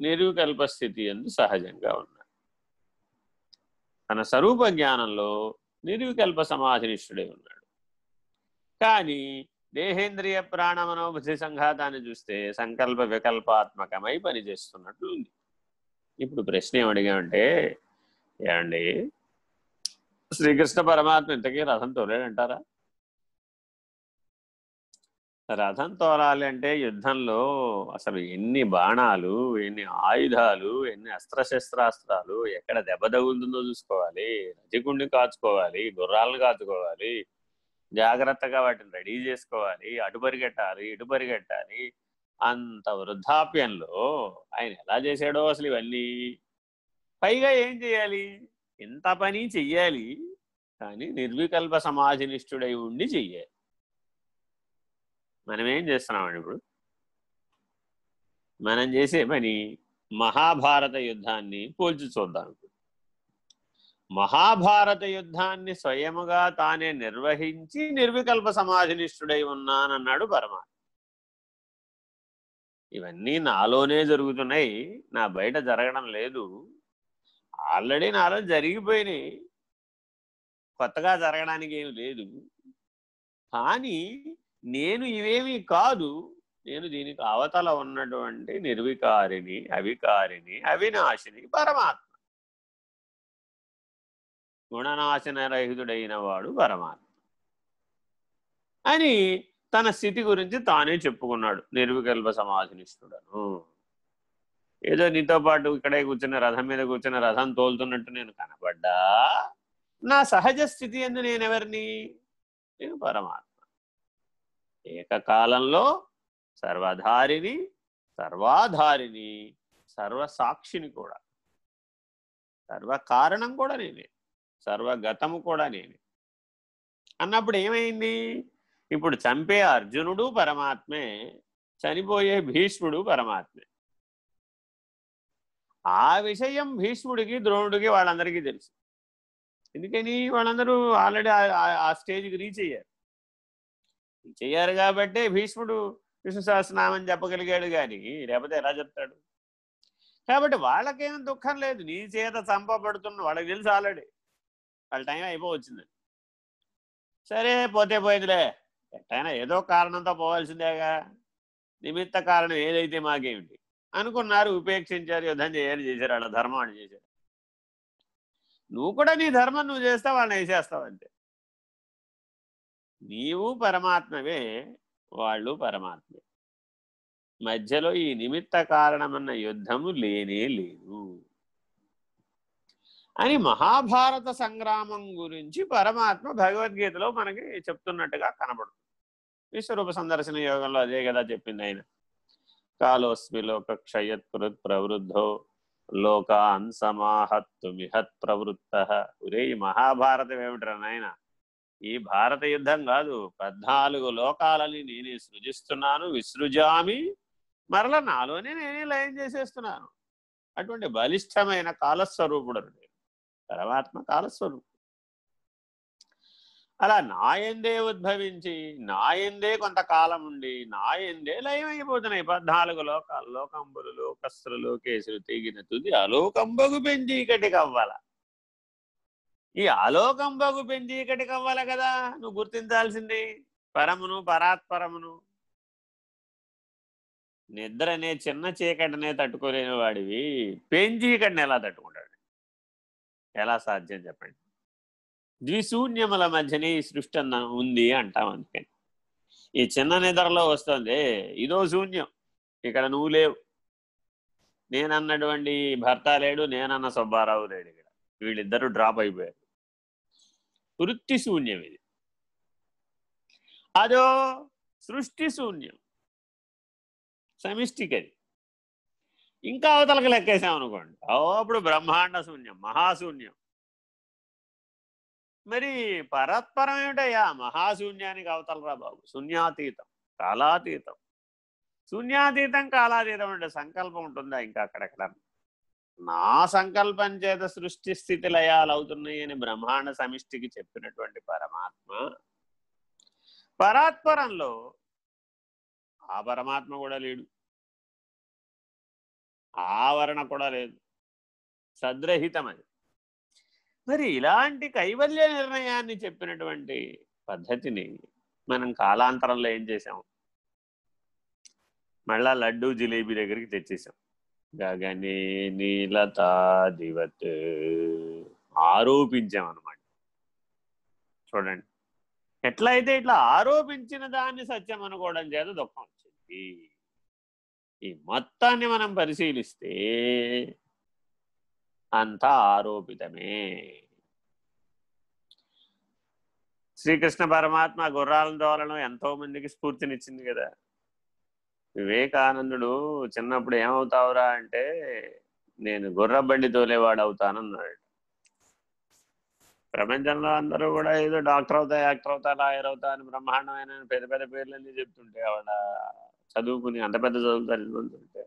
నిర్వికల్ప స్థితి ఎందు సహజంగా ఉన్నాడు. తన స్వరూప జ్ఞానంలో నిర్వికల్ప సమాధినిష్ఠుడై ఉన్నాడు. కానీ దేహేంద్రియ ప్రాణమనోబుద్ధి సంఘాతాన్ని చూస్తే సంకల్ప వికల్పాత్మకమై పనిచేస్తున్నట్లు ఉంది. ఇప్పుడు ప్రశ్న ఏమడిగామంటే ఏమండి? శ్రీకృష్ణ పరమాత్మ ఇంతకీ రథం తోలేడంటారా? రథం తోలాలి అంటే యుద్ధంలో అసలు ఎన్ని బాణాలు ఎన్ని ఆయుధాలు ఎన్ని అస్త్రశస్త్రాస్త్రాలు ఎక్కడ దెబ్బ తగులుతుందో చూసుకోవాలి రజకుండి కాచుకోవాలి గుర్రాలను కాచుకోవాలి జాగ్రత్తగా వాటిని రెడీ చేసుకోవాలి అటు పరిగెట్టాలి ఇటు పరిగెట్టాలి. అంత వృద్ధాప్యంలో ఆయన ఎలా చేశాడో అసలు ఇవన్నీ. పైగా ఏం చేయాలి? ఇంత పని చెయ్యాలి. కానీ నిర్వికల్ప సమాధినిష్ఠుడై ఉండి చెయ్యాలి. మనం ఏం చేస్తున్నామండి ఇప్పుడు? మనం చేసే పని మహాభారత యుద్ధాన్ని పోల్చి చూద్దాం. మహాభారత యుద్ధాన్ని స్వయముగా తానే నిర్వహించి నిర్వికల్ప సమాధినిష్ఠుడై ఉన్నానన్నాడు పరమాత్మ. ఇవన్నీ నాలోనే జరుగుతున్నాయి. నా బయట జరగడం లేదు. ఆల్రెడీ నాలో జరిగిపోయినాయి. కొత్తగా జరగడానికి ఏమి లేదు. కానీ నేను ఇవేమీ కాదు. నేను దీనికి అవతల ఉన్నటువంటి నిర్వికారిని అవికారిని అవినాశిని పరమాత్మ. గుణనాశన రహితుడైన వాడు పరమాత్మ. అని తన స్థితి గురించి తానే చెప్పుకున్నాడు. నిర్వికల్ప సమాధినిష్ఠుడను. ఏదో నీతో పాటు ఇక్కడే కూర్చున్న రథం మీద కూర్చున్న రథం తోలుతున్నట్టు నేను కనబడ్డా నా సహజ స్థితి ఎందు నేనెవరిని? నేను పరమాత్మ. ఏకకాలంలో సర్వధారిని సర్వాధారిని సర్వసాక్షిని కూడా. సర్వకారణం కూడా నేనే సర్వగతము కూడా నేనే. అన్నప్పుడు ఏమైంది? ఇప్పుడు చంపే అర్జునుడు పరమాత్మే చనిపోయే భీష్ముడు పరమాత్మే. ఆ విషయం భీష్ముడికి ద్రోణుడికి వాళ్ళందరికీ తెలుసు. ఎందుకని? వాళ్ళందరూ ఆల్రెడీ ఆ స్టేజ్కి రీచ్ అయ్యారు. రీచ్ కాబట్టే భీష్ముడు విష్ణు సహస్రనామని చెప్పగలిగాడు కానీ లేకపోతే ఎలా చెప్తాడు? కాబట్టి వాళ్ళకేం దుఃఖం లేదు. నీ చేత చంపబడుతున్న వాళ్ళకి తెలుసు ఆల్రెడీ. వాళ్ళ టైం అయిపోవచ్చింది. సరే పోతే పోయిందిలే. ఎట్టయినా ఏదో కారణంతో పోవాల్సిందేగా. నిమిత్త కారణం ఏదైతే మాకేమిటి? అనుకున్నారు ఉపేక్షించారు యుద్ధం చేయాలి చేశారు వాళ్ళ ధర్మం అని చేశారు. నువ్వు కూడా నీ ధర్మం నువ్వు చేస్తావు వాళ్ళని వేసేస్తావు అంతే. నీవు పరమాత్మవే వాళ్ళు పరమాత్మే. మధ్యలో ఈ నిమిత్త కారణమన్న యుద్ధము లేనే లేదు. అని మహాభారత సంగ్రామం గురించి పరమాత్మ భగవద్గీతలో మనకి చెప్తున్నట్టుగా కనబడుతుంది. విశ్వరూప సందర్శన యోగంలో అదే కదా చెప్పింది ఆయన. కాలోస్మి లోక క్షయత్కృత్ ప్రవృద్ధో లోకాన్ సమాహత్తు మిహత్ ప్రవృత్త. ఒరే ఈ మహాభారతం ఏమిట్రా నాయన? ఈ భారత యుద్ధం కాదు పద్నాలుగు లోకాలని నేనే సృజిస్తున్నాను విసృజామి మరల నాలోనే నేనే లయం చేసేస్తున్నాను. అటువంటి బలిష్టమైన కాలస్వరూపుడు నేను. పరమాత్మ కాలస్వరూపుడు. అలా నాయందే ఉద్భవించి నాయందే కొంతకాలం ఉండి నాయందే లయమైపోతున్నాయి. పద్నాలుగు లోకాలు లోకంబులు లోకస్త్రులు కేసులు తెగిన తుది అలోకంబగు పెంచీకటి కవ్వాల ఈ అలోకం బగు పెంచీకటి కవ్వాల కదా. నువ్వు గుర్తించాల్సింది పరమును పరాత్పరమును. నిద్ర అనే చిన్న చీకటినే తట్టుకోలేని వాడివి. పెంచీకటిని ఎలా తట్టుకుంటాడు? ఎలా సాధ్యం చెప్పండి? ద్విశూన్యముల మధ్యనే ఈ సృష్టి అన్న ఉంది అంటాం అందుకని. ఈ చిన్న నిద్రలో వస్తుంది. ఇదో శూన్యం. ఇక్కడ నువ్వు లేవు. నేనన్నటువంటి భర్త లేడు నేనన్న సుబ్బారావు లేడు ఇక్కడ. వీళ్ళిద్దరూ డ్రాప్ అయిపోయారు. వృత్తి శూన్యం ఇది అదో సృష్టి శూన్యం సమిష్టికి అది ఇంకా అవతలకు లెక్కేసామనుకోండి అప్పుడు బ్రహ్మాండ శూన్యం మహాశూన్యం మరి పరత్పరం ఏమిటయ్యా మహాశూన్యానికి అవతలరా బాబు శూన్యాతీతం కాలాతీతం శూన్యాతీతం కాలాతీతం అంటే సంకల్పం ఉంటుందా ఇంకా అక్కడెక్కడ నా సంకల్పం చేత సృష్టి స్థితి లయాలు అవుతున్నాయి అని బ్రహ్మాండ సమిష్టికి చెప్పినటువంటి పరమాత్మ. పరాత్పరంలో ఆ పరమాత్మ కూడా లేడు. ఆవరణ కూడా లేదు. సద్రహితం అది మరి ఇలాంటి కైవల్య నిర్ణయాన్ని చెప్పినటువంటి పద్ధతిని మనం కాలాంతరంలో ఏం చేసాం మళ్ళా లడ్డు జిలేబీ దగ్గరికి తెచ్చేసాం గగనే నీలతాదివత్ ఆరోపించాం అనమాట చూడండి. ఎట్లయితే ఇట్లా ఆరోపించిన దాన్ని సత్యం అనుకోవడం చేత దుఃఖం వచ్చింది. ఈ మొత్తాన్ని మనం పరిశీలిస్తే అంతా ఆరోపితమే. శ్రీకృష్ణ పరమాత్మ గుర్రాల ద్వారా ఎంతో మందికి స్ఫూర్తినిచ్చింది కదా. వివేకానందుడు చిన్నప్పుడు ఏమవుతావురా అంటే నేను గుర్రబండి తోలేవాడు అవుతానన్నాడు ప్రపంచంలో అందరూ కూడా ఏదో డాక్టర్ అవుతా యాక్టర్ అవుతా లాయర్ అవుతా అని బ్రహ్మాండమైన పెద్ద పెద్ద పేర్లన్నీ చెప్తుంటే ఆవిడ చదువుకుని అంత పెద్ద చదువుతారు చదువుతుంటే